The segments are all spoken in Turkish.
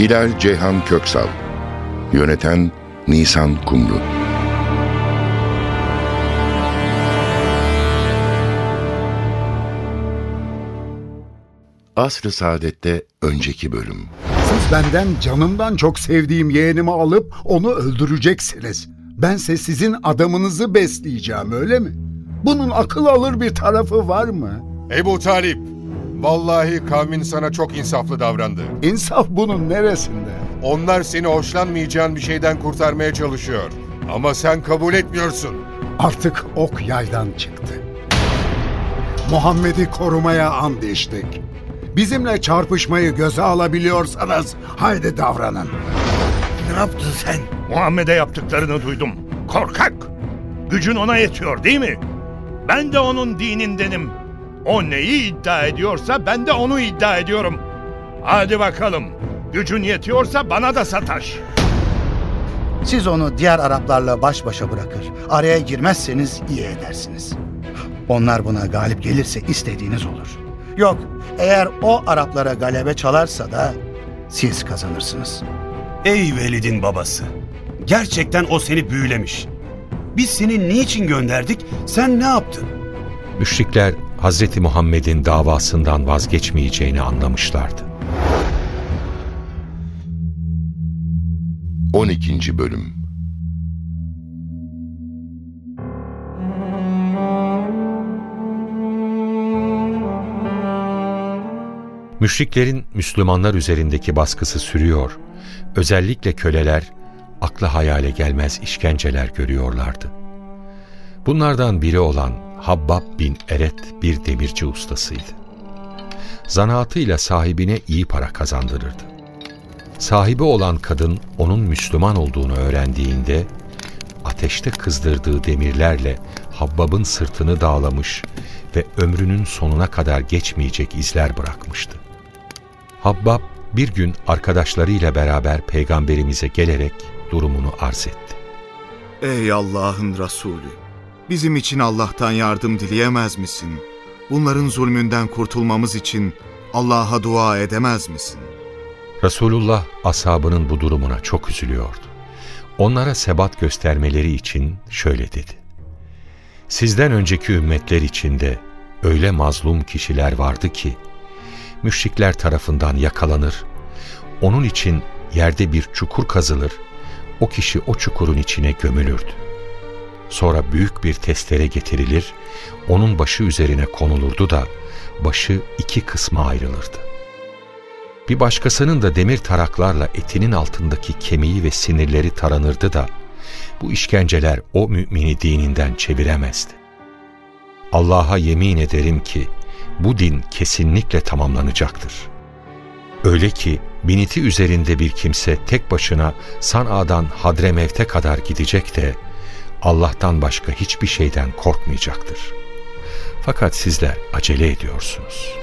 Hilal Ceyhan Köksal Yöneten Nisan Kumru Asr-ı Saadet'te önceki bölüm Siz benden canımdan çok sevdiğim yeğenimi alıp onu öldüreceksiniz. Bense sizin adamınızı besleyeceğim öyle mi? Bunun akıl alır bir tarafı var mı? Ebu Talip, vallahi kavmin sana çok insaflı davrandı. İnsaf bunun neresinde? Onlar seni hoşlanmayacağın bir şeyden kurtarmaya çalışıyor. Ama sen kabul etmiyorsun. Artık ok yaydan çıktı. Muhammed'i korumaya and içtik. Bizimle çarpışmayı göze alabiliyorsanız haydi davranın. Ne yaptın sen? Muhammed'e yaptıklarını duydum. Korkak! Gücün ona yetiyor değil mi? Ben de onun dinindenim. O neyi iddia ediyorsa ben de onu iddia ediyorum. Hadi bakalım. Gücün yetiyorsa bana da sataş. Siz onu diğer Araplarla baş başa bırakır. Araya girmezseniz iyi edersiniz. Onlar buna galip gelirse istediğiniz olur. Yok, eğer o Araplara galebe çalarsa da siz kazanırsınız. Ey Velid'in babası! Gerçekten o seni büyülemiş. Biz seni niçin gönderdik, sen ne yaptın? Müşrikler Hz. Muhammed'in davasından vazgeçmeyeceğini anlamışlardı. 12. Bölüm Müşriklerin Müslümanlar üzerindeki baskısı sürüyor. Özellikle köleler akla hayale gelmez işkenceler görüyorlardı. Bunlardan biri olan Habbab bin Eret bir demirci ustasıydı. Zanaatıyla sahibine iyi para kazandırırdı. Sahibi olan kadın onun Müslüman olduğunu öğrendiğinde ateşte kızdırdığı demirlerle Habbab'ın sırtını dağlamış ve ömrünün sonuna kadar geçmeyecek izler bırakmıştı. Habbab bir gün arkadaşlarıyla beraber peygamberimize gelerek durumunu arz etti. Ey Allah'ın Resulü! Bizim için Allah'tan yardım dileyemez misin? Bunların zulmünden kurtulmamız için Allah'a dua edemez misin? Resulullah ashabının bu durumuna çok üzülüyordu. Onlara sebat göstermeleri için şöyle dedi. Sizden önceki ümmetler içinde öyle mazlum kişiler vardı ki, müşrikler tarafından yakalanır, onun için yerde bir çukur kazılır, o kişi o çukurun içine gömülürdü. Sonra büyük bir testere getirilir, onun başı üzerine konulurdu da başı iki kısma ayrılırdı. Bir başkasının da demir taraklarla etinin altındaki kemiği ve sinirleri taranırdı da bu işkenceler o mümini dininden çeviremezdi. Allah'a yemin ederim ki bu din kesinlikle tamamlanacaktır. Öyle ki biniti üzerinde bir kimse tek başına San'a'dan Hadremevt'e kadar gidecek de Allah'tan başka hiçbir şeyden korkmayacaktır. Fakat sizler acele ediyorsunuz.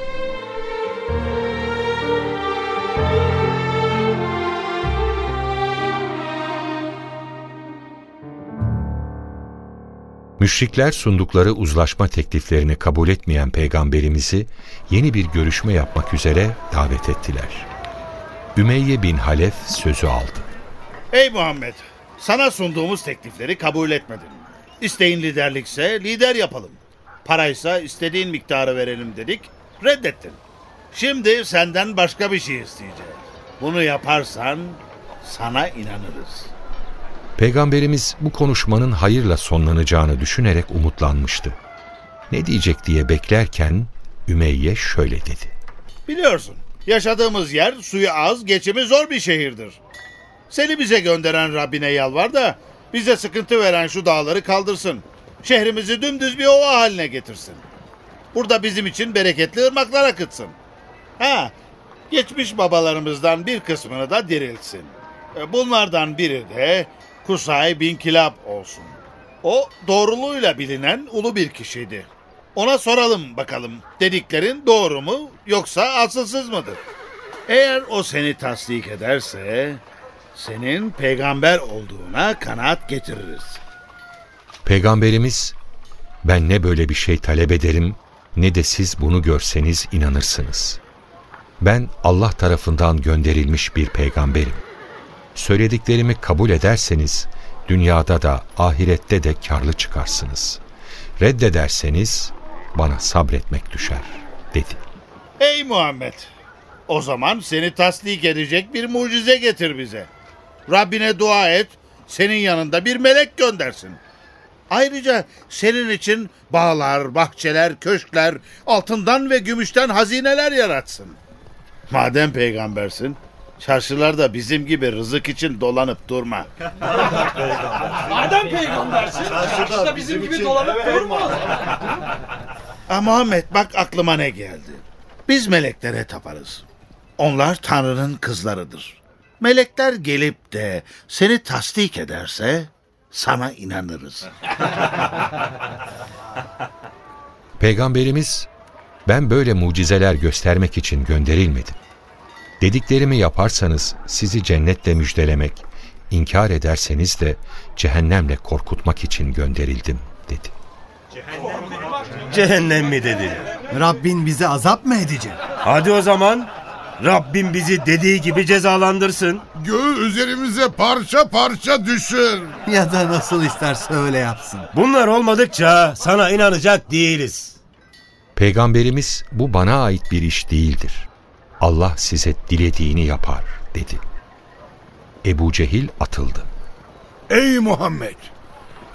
Müşrikler sundukları uzlaşma tekliflerini kabul etmeyen peygamberimizi yeni bir görüşme yapmak üzere davet ettiler. Ümeyye bin Halef sözü aldı. Ey Muhammed! Sana sunduğumuz teklifleri kabul etmedin. İsteğin liderlikse lider yapalım. Paraysa istediğin miktarı verelim dedik, reddettin. Şimdi senden başka bir şey isteyeceğiz. Bunu yaparsan sana inanırız. Peygamberimiz bu konuşmanın hayırla sonlanacağını düşünerek umutlanmıştı. Ne diyecek diye beklerken Ümeyye şöyle dedi. Biliyorsun, yaşadığımız yer suyu az, geçimi zor bir şehirdir. Seni bize gönderen Rabbine yalvar da bize sıkıntı veren şu dağları kaldırsın. Şehrimizi dümdüz bir ova haline getirsin. Burada bizim için bereketli ırmaklar akıtsın. Ha, Geçmiş babalarımızdan bir kısmını da diriltsin. E, Bunlardan biri de Kusay bin Kilab olsun. O doğruluğuyla bilinen ulu bir kişiydi. Ona soralım bakalım dediklerin doğru mu yoksa asılsız mıdır? Eğer o seni tasdik ederse senin peygamber olduğuna kanaat getiririz. Peygamberimiz ben ne böyle bir şey talep ederim ne de siz bunu görseniz inanırsınız. Ben Allah tarafından gönderilmiş bir peygamberim. Söylediklerimi kabul ederseniz dünyada da ahirette de karlı çıkarsınız. Reddederseniz bana sabretmek düşer dedi. Ey Muhammed! O zaman seni tasdik edecek bir mucize getir bize. Rabbine dua et, senin yanında bir melek göndersin. Ayrıca senin için bağlar, bahçeler, köşkler, altından ve gümüşten hazineler yaratsın. Madem peygambersin, çarşılarda bizim gibi rızık için dolanıp durma. Madem peygambersin, çarşıda bizim gibi dolanıp durma. Ah Muhammed bak aklıma ne geldi. Biz meleklere taparız. Onlar Tanrı'nın kızlarıdır. Melekler gelip de seni tasdik ederse sana inanırız. Peygamberimiz ben böyle mucizeler göstermek için gönderilmedim. Dediklerimi yaparsanız sizi cennetle müjdelemek, inkar ederseniz de cehennemle korkutmak için gönderildim dedi. Cehennem mi dedin? Rabbin bize azap mı edecek? Hadi o zaman Rabbim bizi dediği gibi cezalandırsın. Göğü üzerimize parça parça düşür. Ya da nasıl isterse öyle yapsın. Bunlar olmadıkça sana inanacak değiliz. Peygamberimiz bu bana ait bir iş değildir. Allah size dilediğini yapar dedi. Ebu Cehil atıldı. Ey Muhammed!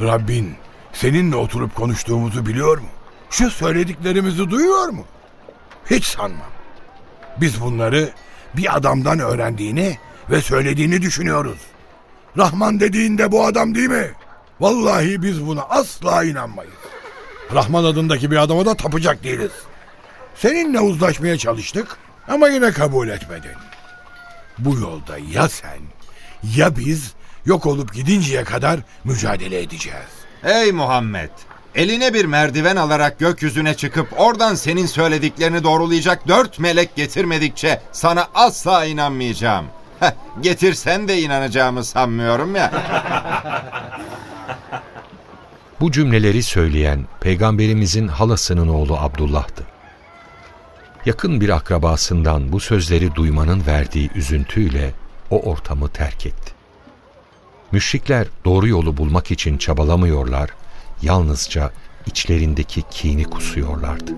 Rabbin seninle oturup konuştuğumuzu biliyor mu? Şu söylediklerimizi duyuyor mu? Hiç sanmam. Biz bunları bir adamdan öğrendiğini ve söylediğini düşünüyoruz. Rahman dediğinde bu adam değil mi? Vallahi biz buna asla inanmayız. Rahman adındaki bir adama da tapacak değiliz. Seninle uzlaşmaya çalıştık ama yine kabul etmedin. Bu yolda ya sen ya biz yok olup gidinceye kadar mücadele edeceğiz. Ey Muhammed! Eline bir merdiven alarak gökyüzüne çıkıp oradan senin söylediklerini doğrulayacak dört melek getirmedikçe sana asla inanmayacağım. Heh, getirsen de inanacağımı sanmıyorum ya. Bu cümleleri söyleyen peygamberimizin halasının oğlu Abdullah'tı. Yakın bir akrabasından bu sözleri duymanın verdiği üzüntüyle o ortamı terk etti. Müşrikler doğru yolu bulmak için çabalamıyorlar, yalnızca içlerindeki kini kusuyorlardı.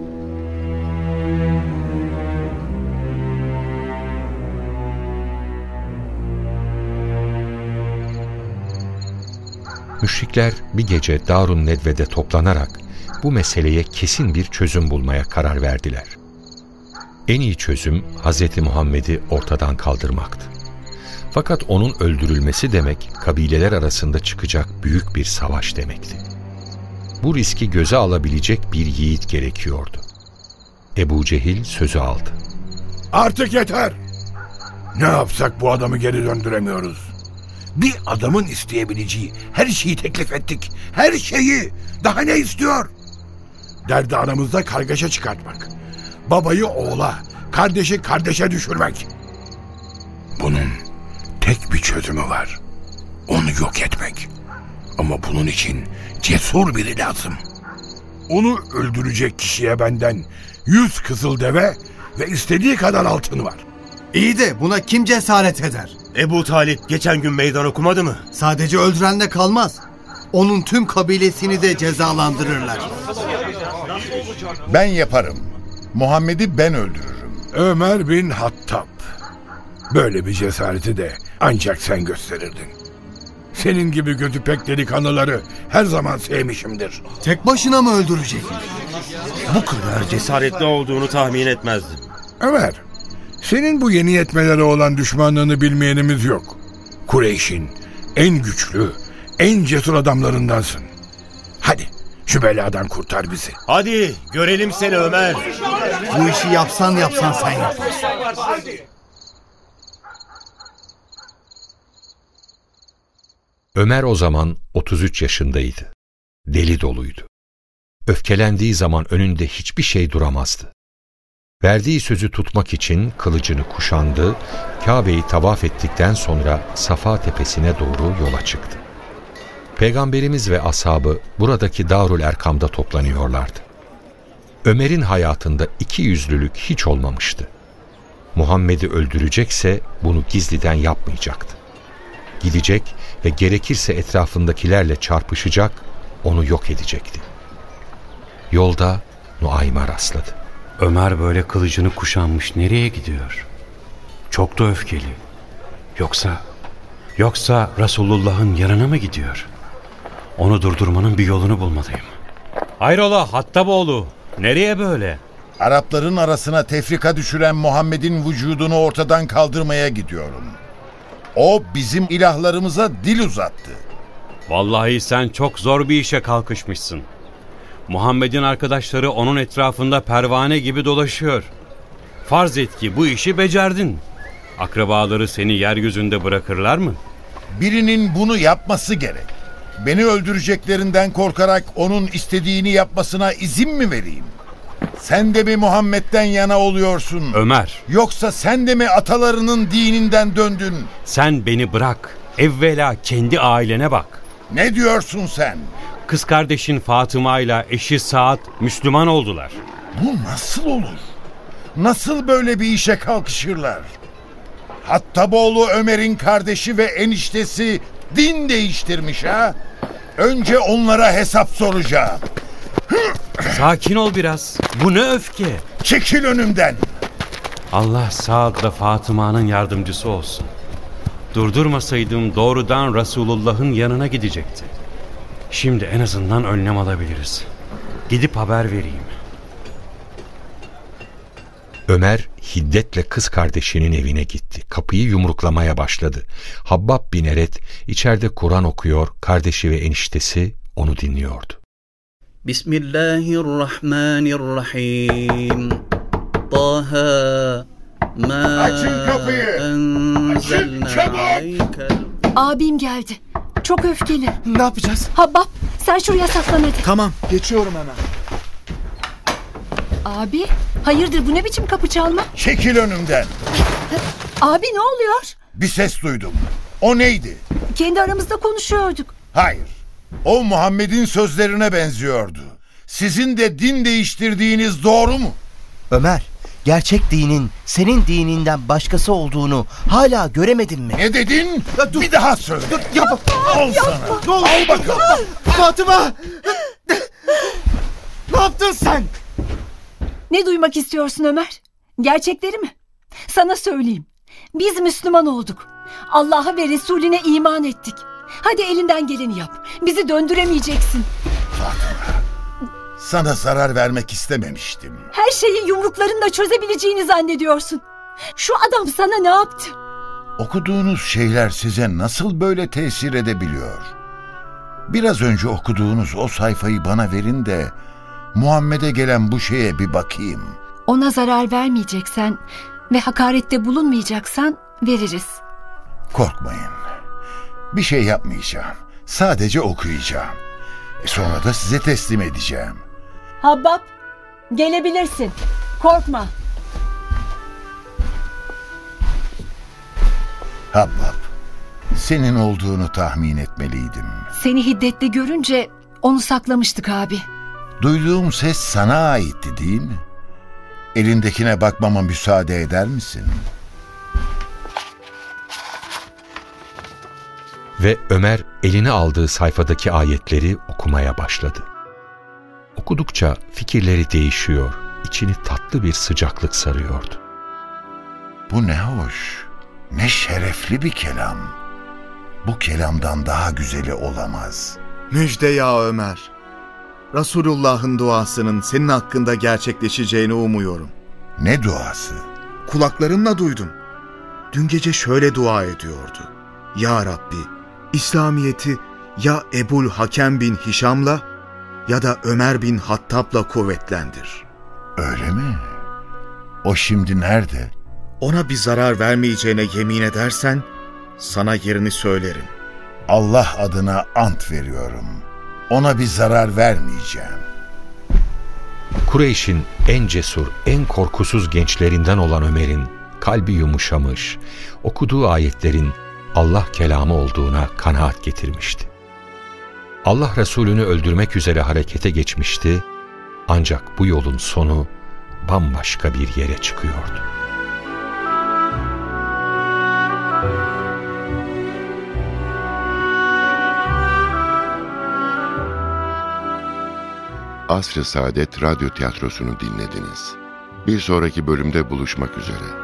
Müşrikler bir gece Darun Nedve'de toplanarak bu meseleye kesin bir çözüm bulmaya karar verdiler. En iyi çözüm Hz. Muhammed'i ortadan kaldırmaktı. Fakat onun öldürülmesi demek kabileler arasında çıkacak büyük bir savaş demekti. Bu riski göze alabilecek bir yiğit gerekiyordu. Ebu Cehil sözü aldı. Artık yeter. Ne yapsak bu adamı geri döndüremiyoruz. Bir adamın isteyebileceği her şeyi teklif ettik. Her şeyi. Daha ne istiyor? Derdi aramızda kargaşa çıkartmak. Babayı oğula, kardeşi kardeşe düşürmek. Bunun tek bir çözümü var. Onu yok etmek. Ama bunun için cesur biri lazım. Onu öldürecek kişiye benden yüz kızıl deve ve istediği kadar altın var. İyi de buna kim cesaret eder? Ebu Talip geçen gün meydan okumadı mı? Sadece öldürenle kalmaz. Onun tüm kabilesini de cezalandırırlar. Ben yaparım. Muhammed'i ben öldürürüm. Ömer bin Hattab. Böyle bir cesareti de ancak sen gösterirdin. Senin gibi gözü pek delikanlıları her zaman sevmişimdir. Tek başına mı öldürecek? Bu kadar cesaretli olduğunu tahmin etmezdim. Ömer, senin bu yeni yetmelere olan düşmanlığını bilmeyenimiz yok. Kureyş'in en güçlü, en cesur adamlarındansın. Hadi şu beladan kurtar bizi. Hadi görelim seni Ömer. Bu işi yapsan yapsan sen yaparsın. Ömer o zaman 33 yaşındaydı. Deli doluydu. Öfkelendiği zaman önünde hiçbir şey duramazdı. Verdiği sözü tutmak için kılıcını kuşandı, Kabe'yi tavaf ettikten sonra Safa tepesine doğru yola çıktı. Peygamberimiz ve ashabı buradaki Darul Erkam'da toplanıyorlardı. Ömer'in hayatında iki yüzlülük hiç olmamıştı. Muhammed'i öldürecekse bunu gizliden yapmayacaktı. Gidecek ve gerekirse etrafındakilerle çarpışacak, onu yok edecekti. Yolda Nuaym'a rastladı. Ömer böyle kılıcını kuşanmış nereye gidiyor? Çok da öfkeli. Yoksa, yoksa Resulullah'ın yanına mı gidiyor? Onu durdurmanın bir yolunu bulmalıyım. Hayrola Hattaboğlu, nereye böyle? Arapların arasına tefrika düşüren Muhammed'in vücudunu ortadan kaldırmaya gidiyorum. O bizim ilahlarımıza dil uzattı. Vallahi sen çok zor bir işe kalkışmışsın. Muhammed'in arkadaşları onun etrafında pervane gibi dolaşıyor. Farz et ki bu işi becerdin. Akrabaları seni yeryüzünde bırakırlar mı? Birinin bunu yapması gerek. Beni öldüreceklerinden korkarak onun istediğini yapmasına izin mi vereyim? Sen de mi Muhammed'den yana oluyorsun? Ömer. Yoksa sen de mi atalarının dininden döndün? Sen beni bırak. Evvela kendi ailene bak. Ne diyorsun sen? Kız kardeşin Fatıma ile eşi Saad Müslüman oldular. Bu nasıl olur? Nasıl böyle bir işe kalkışırlar? Hattaboğlu Ömer'in kardeşi ve eniştesi din değiştirmiş ha? Önce onlara hesap soracağım. Sakin ol biraz. Bu ne öfke? Çekil önümden. Allah Saad'la Fatıma'nın yardımcısı olsun. Durdurmasaydım doğrudan Resulullah'ın yanına gidecekti. Şimdi en azından önlem alabiliriz. Gidip haber vereyim. Ömer hiddetle kız kardeşinin evine gitti. Kapıyı yumruklamaya başladı. Habbab bin Eret içeride Kur'an okuyor, kardeşi ve eniştesi onu dinliyordu. Bismillahirrahmanirrahim. Taha ma Açın kapıyı. Açın çabuk. Abim geldi. Çok öfkeli. Ne yapacağız? Habab sen şuraya saklan hadi. Tamam geçiyorum hemen. Abi hayırdır bu ne biçim kapı çalma? Çekil önümden. Abi ne oluyor? Bir ses duydum. O neydi? Kendi aramızda konuşuyorduk. Hayır. O Muhammed'in sözlerine benziyordu. Sizin de din değiştirdiğiniz doğru mu? Ömer, gerçek dinin senin dininden başkası olduğunu hala göremedin mi? Ne dedin? Bir daha söyle. Dur yapma. Al sana. Ne olur. Al bakalım. Fatıma! ne yaptın sen? Ne duymak istiyorsun Ömer? Gerçekleri mi? Sana söyleyeyim. Biz Müslüman olduk. Allah'a ve Resulüne iman ettik. Hadi elinden geleni yap. Bizi döndüremeyeceksin. Sana zarar vermek istememiştim. Her şeyi yumruklarınla çözebileceğini zannediyorsun. Şu adam sana ne yaptı? Okuduğunuz şeyler size nasıl böyle tesir edebiliyor? Biraz önce okuduğunuz o sayfayı bana verin de Muhammed'e gelen bu şeye bir bakayım. Ona zarar vermeyeceksen ve hakarette bulunmayacaksan veririz. Korkmayın. Bir şey yapmayacağım. Sadece okuyacağım. E sonra da size teslim edeceğim. Habbab gelebilirsin. Korkma. Habbab, senin olduğunu tahmin etmeliydim. Seni hiddetli görünce onu saklamıştık abi. Duyduğum ses sana aitti değil mi? Elindekine bakmama müsaade eder misin? Ve Ömer eline aldığı sayfadaki ayetleri okumaya başladı. Okudukça fikirleri değişiyor, içini tatlı bir sıcaklık sarıyordu. Bu ne hoş, ne şerefli bir kelam. Bu kelamdan daha güzeli olamaz. Müjde ya Ömer. Resulullah'ın duasının senin hakkında gerçekleşeceğini umuyorum. Ne duası? Kulaklarımla duydum. Dün gece şöyle dua ediyordu. Ya Rabbi, İslamiyet'i ya Ebul Hakem bin Hişam'la ya da Ömer bin Hattab'la kuvvetlendir. Öyle mi? O şimdi nerede? ona bir zarar vermeyeceğine yemin edersen sana yerini söylerim. Allah adına ant veriyorum. Ona bir zarar vermeyeceğim. Kureyş'in en cesur, en korkusuz gençlerinden olan Ömer'in kalbi yumuşamış, okuduğu ayetlerin Allah kelamı olduğuna kanaat getirmişti. Allah Resulü'nü öldürmek üzere harekete geçmişti ancak bu yolun sonu bambaşka bir yere çıkıyordu. Asr-ı Saadet Radyo Tiyatrosu'nu dinlediniz. Bir sonraki bölümde buluşmak üzere.